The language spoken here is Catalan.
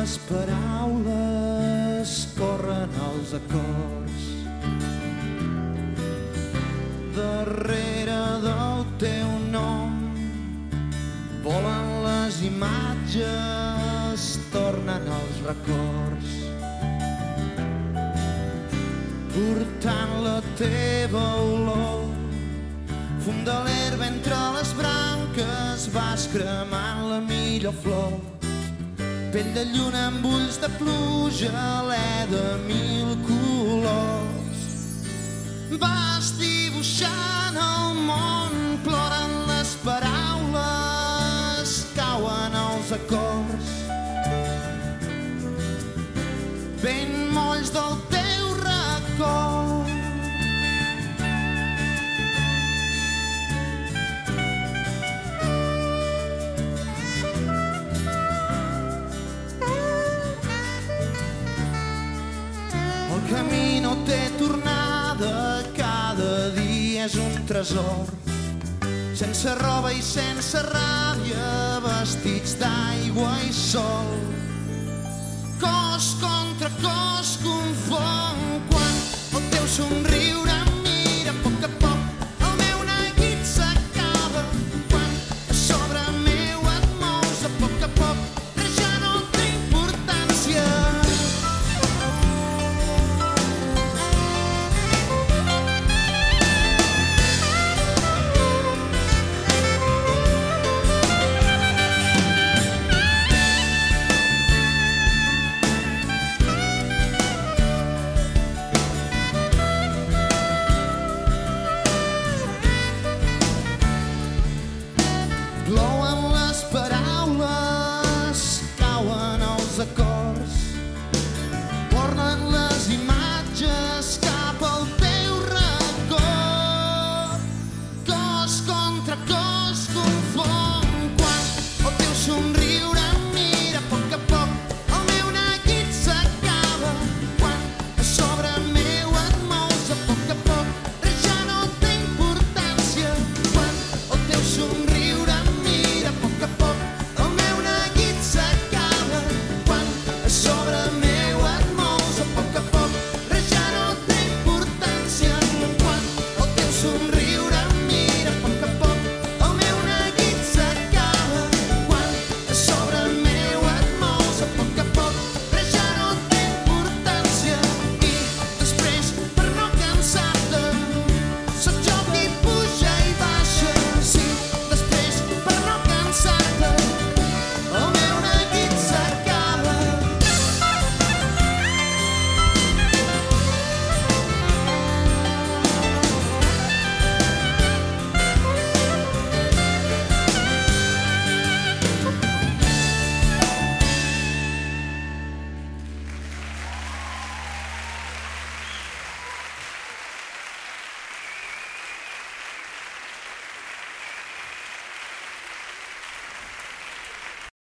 les paraules, corren els acords. Darrere del teu nom volen les imatges, tornen els records. Portant la teva olor Fum de l'herba entre les branques vas cremant la millor flor. Pell de lluna amb ulls de pluja, alè de mil colors. Vas dibuixant el món, ploren les paraules, cauen els acords. Ben molls del teu El camí no té tornada, cada dia és un tresor. Sense roba i sense ràbia, vestits d'aigua i sol. Cos contra cos, sonríe.